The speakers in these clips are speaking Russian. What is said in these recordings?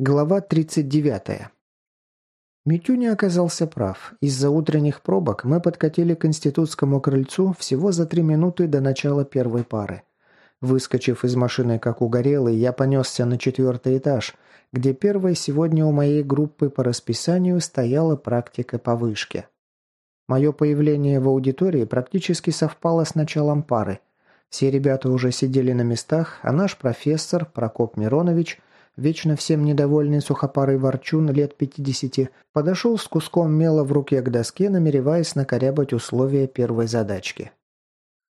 Глава 39. Митюня оказался прав. Из-за утренних пробок мы подкатили к институтскому крыльцу всего за три минуты до начала первой пары. Выскочив из машины как угорелый, я понесся на четвертый этаж, где первой сегодня у моей группы по расписанию стояла практика по вышке. Мое появление в аудитории практически совпало с началом пары. Все ребята уже сидели на местах, а наш профессор, Прокоп Миронович, вечно всем недовольный сухопарый ворчун лет 50, подошел с куском мела в руке к доске, намереваясь накорябать условия первой задачки.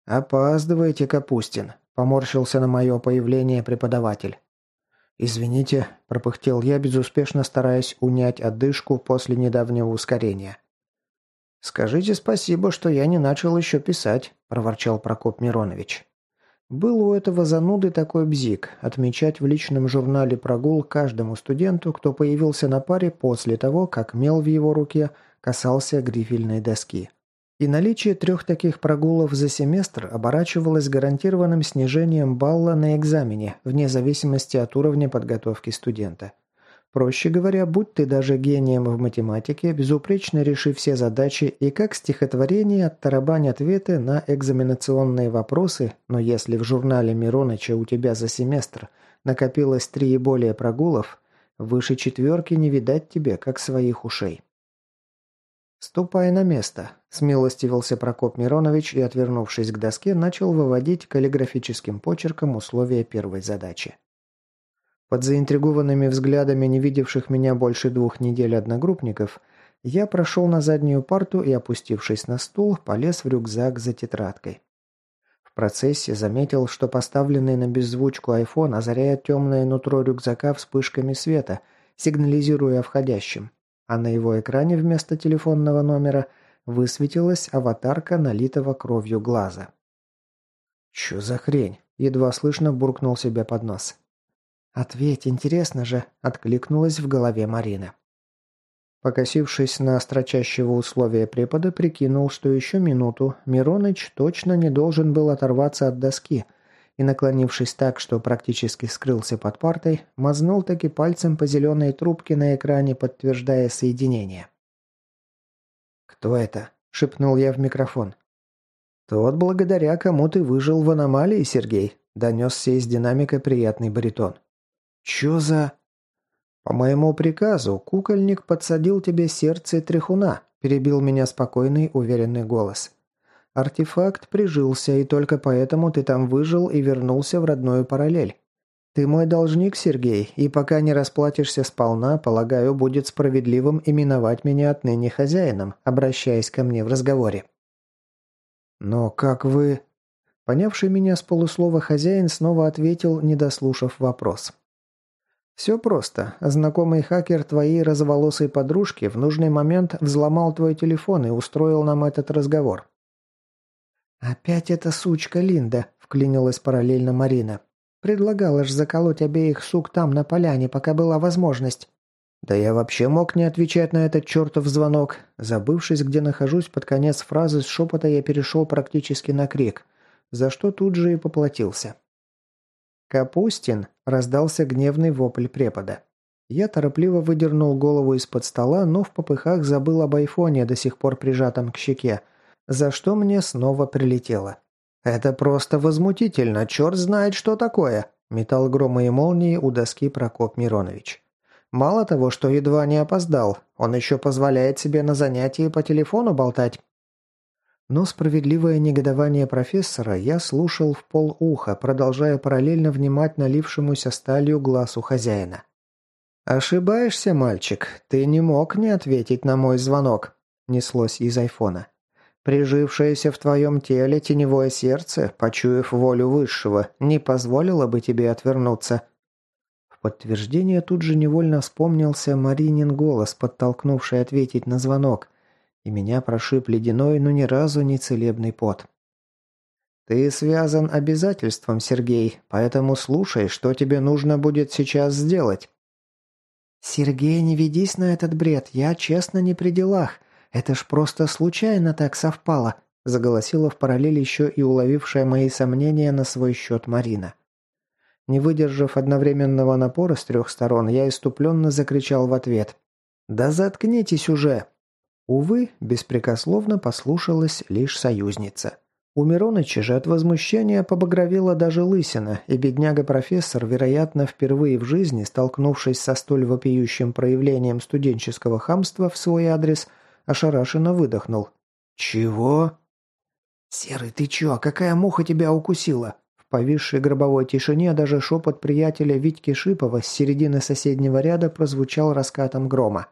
«Опаздываете, Капустин», – поморщился на мое появление преподаватель. «Извините», – пропыхтел я, безуспешно стараясь унять отдышку после недавнего ускорения. «Скажите спасибо, что я не начал еще писать», – проворчал Прокоп Миронович. Был у этого зануды такой бзик – отмечать в личном журнале прогул каждому студенту, кто появился на паре после того, как мел в его руке касался грифельной доски. И наличие трех таких прогулов за семестр оборачивалось гарантированным снижением балла на экзамене, вне зависимости от уровня подготовки студента. Проще говоря, будь ты даже гением в математике, безупречно решив все задачи и как стихотворение оттарабань ответы на экзаменационные вопросы, но если в журнале Мироныча у тебя за семестр накопилось три и более прогулов, выше четверки не видать тебе, как своих ушей. «Ступай на место», – смилостивился Прокоп Миронович и, отвернувшись к доске, начал выводить каллиграфическим почерком условия первой задачи. Под заинтригованными взглядами не видевших меня больше двух недель одногруппников, я прошел на заднюю парту и, опустившись на стул, полез в рюкзак за тетрадкой. В процессе заметил, что поставленный на беззвучку iPhone озаряет темное нутро рюкзака вспышками света, сигнализируя о входящем, а на его экране вместо телефонного номера высветилась аватарка налитого кровью глаза. «Чё за хрень?» – едва слышно буркнул себе под нос. «Ответь, интересно же!» – откликнулась в голове Марина. Покосившись на строчащего условия препода, прикинул, что еще минуту Мироныч точно не должен был оторваться от доски, и, наклонившись так, что практически скрылся под партой, мазнул таки пальцем по зеленой трубке на экране, подтверждая соединение. «Кто это?» – шепнул я в микрофон. «Тот, благодаря кому ты выжил в аномалии, Сергей», – донесся из динамика приятный баритон. «Чё за...» «По моему приказу, кукольник подсадил тебе сердце тряхуна», перебил меня спокойный, уверенный голос. «Артефакт прижился, и только поэтому ты там выжил и вернулся в родную параллель. Ты мой должник, Сергей, и пока не расплатишься сполна, полагаю, будет справедливым именовать меня отныне хозяином, обращаясь ко мне в разговоре». «Но как вы...» Понявший меня с полуслова хозяин снова ответил, не дослушав вопрос. Все просто. Знакомый хакер твоей разволосой подружки в нужный момент взломал твой телефон и устроил нам этот разговор. «Опять эта сучка Линда», — вклинилась параллельно Марина. «Предлагала ж заколоть обеих сук там, на поляне, пока была возможность». «Да я вообще мог не отвечать на этот чертов звонок». Забывшись, где нахожусь, под конец фразы с шепота я перешел практически на крик, за что тут же и поплатился. «Капустин!» – раздался гневный вопль препода. Я торопливо выдернул голову из-под стола, но в попыхах забыл об айфоне, до сих пор прижатом к щеке, за что мне снова прилетело. «Это просто возмутительно, черт знает, что такое!» – метал громы и молнии у доски Прокоп Миронович. «Мало того, что едва не опоздал, он еще позволяет себе на занятии по телефону болтать». Но справедливое негодование профессора я слушал в полуха, продолжая параллельно внимать налившемуся сталью глазу хозяина. «Ошибаешься, мальчик. Ты не мог не ответить на мой звонок», – неслось из айфона. «Прижившееся в твоем теле теневое сердце, почуяв волю высшего, не позволило бы тебе отвернуться». В подтверждение тут же невольно вспомнился Маринин голос, подтолкнувший ответить на звонок – и меня прошиб ледяной, но ни разу не целебный пот. «Ты связан обязательством, Сергей, поэтому слушай, что тебе нужно будет сейчас сделать». «Сергей, не ведись на этот бред, я честно не при делах. Это ж просто случайно так совпало», заголосила в параллель еще и уловившая мои сомнения на свой счет Марина. Не выдержав одновременного напора с трех сторон, я иступленно закричал в ответ. «Да заткнитесь уже!» Увы, беспрекословно послушалась лишь союзница. У Мироныча же от возмущения побагровела даже лысина, и бедняга-профессор, вероятно, впервые в жизни, столкнувшись со столь вопиющим проявлением студенческого хамства в свой адрес, ошарашенно выдохнул. «Чего?» «Серый, ты чё? Какая муха тебя укусила?» повисшей гробовой тишине даже шепот приятеля Витьки Шипова с середины соседнего ряда прозвучал раскатом грома.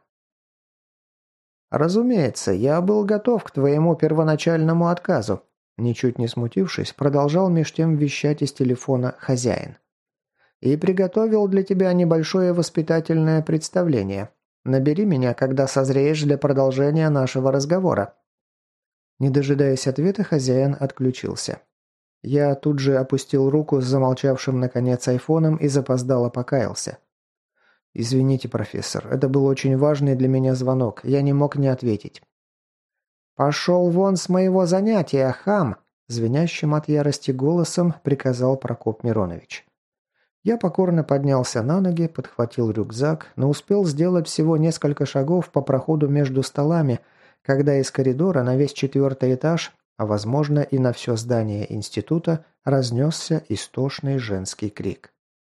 «Разумеется, я был готов к твоему первоначальному отказу», ничуть не смутившись, продолжал меж тем вещать из телефона хозяин. «И приготовил для тебя небольшое воспитательное представление. Набери меня, когда созреешь для продолжения нашего разговора». Не дожидаясь ответа, хозяин отключился. Я тут же опустил руку с замолчавшим наконец айфоном и запоздало покаялся. «Извините, профессор, это был очень важный для меня звонок, я не мог не ответить». «Пошел вон с моего занятия, хам!» Звенящим от ярости голосом приказал Прокоп Миронович. Я покорно поднялся на ноги, подхватил рюкзак, но успел сделать всего несколько шагов по проходу между столами, когда из коридора на весь четвертый этаж а возможно и на все здание института разнесся истошный женский крик.